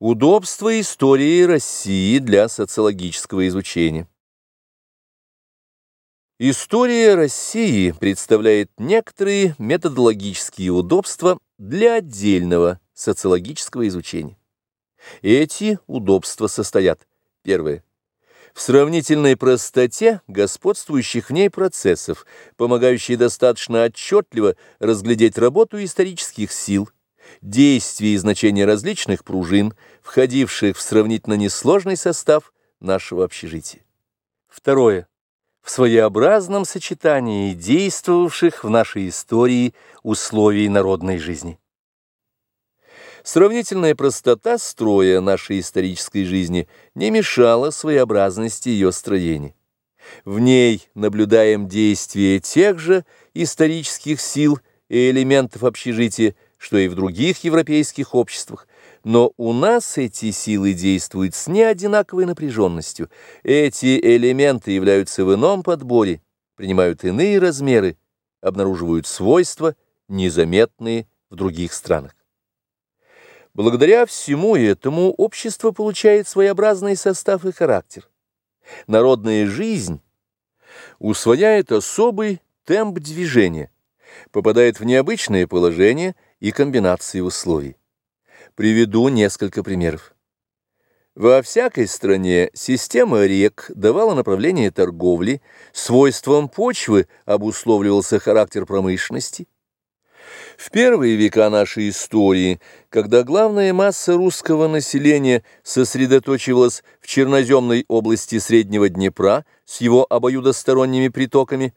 Удобство истории России для социологического изучения. История России представляет некоторые методологические удобства для отдельного социологического изучения. Эти удобства состоят, первое, в сравнительной простоте господствующих в ней процессов, помогающей достаточно отчетливо разглядеть работу исторических сил – действие и значение различных пружин, входивших в сравнительно несложный состав нашего общежития. Второе. В своеобразном сочетании действовавших в нашей истории условий народной жизни. Сравнительная простота строя нашей исторической жизни не мешала своеобразности ее строения. В ней наблюдаем действие тех же исторических сил и элементов общежития, что и в других европейских обществах, но у нас эти силы действуют с неодинаковой напряженностью. Эти элементы являются в ином подборе, принимают иные размеры, обнаруживают свойства, незаметные в других странах. Благодаря всему этому общество получает своеобразный состав и характер. Народная жизнь усвояет особый темп движения, попадает в необычное положение – и комбинации условий. Приведу несколько примеров. Во всякой стране система рек давала направление торговли, свойством почвы обусловливался характер промышленности. В первые века нашей истории, когда главная масса русского населения сосредоточивалась в черноземной области Среднего Днепра с его обоюдосторонними притоками,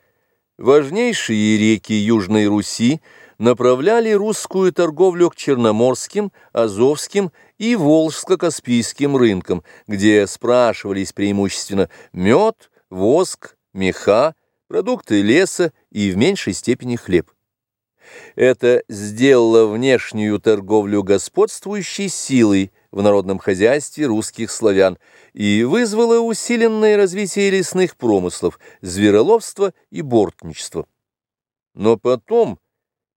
важнейшие реки Южной Руси – направляли русскую торговлю к Черноморским, Азовским и Волжско-Каспийским рынкам, где спрашивались преимущественно мед, воск, меха, продукты леса и в меньшей степени хлеб. Это сделало внешнюю торговлю господствующей силой в народном хозяйстве русских славян и вызвало усиленное развитие лесных промыслов, звероловства и бортничества. Но потом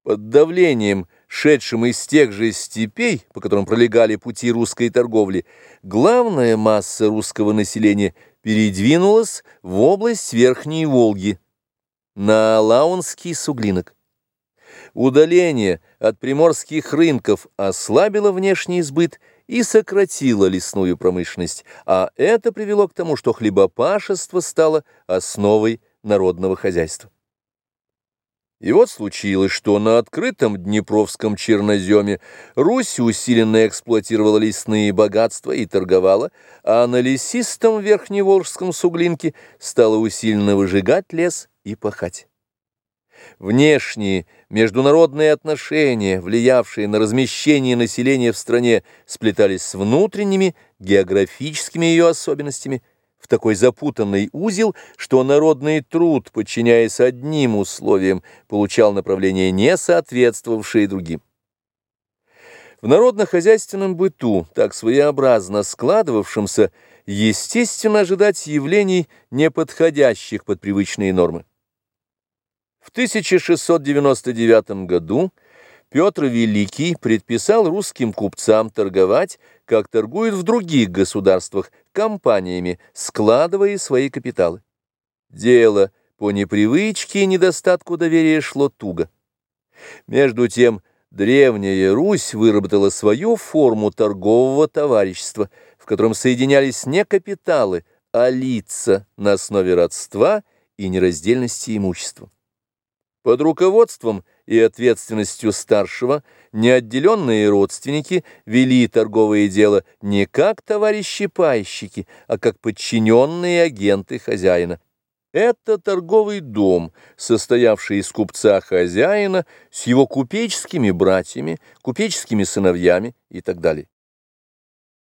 под давлением, шедшим из тех же степей, по которым пролегали пути русской торговли, главная масса русского населения передвинулась в область Верхней Волги, на Лаунский суглинок. Удаление от приморских рынков ослабило внешний сбыт и сократило лесную промышленность, а это привело к тому, что хлебопашество стало основой народного хозяйства. И вот случилось, что на открытом Днепровском черноземе Русь усиленно эксплуатировала лесные богатства и торговала, а на лесистом Верхневолжском суглинке стала усиленно выжигать лес и пахать. Внешние международные отношения, влиявшие на размещение населения в стране, сплетались с внутренними географическими ее особенностями – в такой запутанный узел, что народный труд, подчиняясь одним условиям, получал направление, не соответствовавшее другим. В народно-хозяйственном быту, так своеобразно складывавшемся, естественно ожидать явлений, не подходящих под привычные нормы. В 1699 году Петр Великий предписал русским купцам торговать, как торгуют в других государствах, компаниями, складывая свои капиталы. Дело по непривычке и недостатку доверия шло туго. Между тем, Древняя Русь выработала свою форму торгового товарищества, в котором соединялись не капиталы, а лица на основе родства и нераздельности имущества. Под руководством и ответственностью старшего неотделенные родственники вели торговое дело не как товарищи-пайщики, а как подчиненные агенты хозяина. Это торговый дом, состоявший из купца-хозяина с его купеческими братьями, купеческими сыновьями и так далее.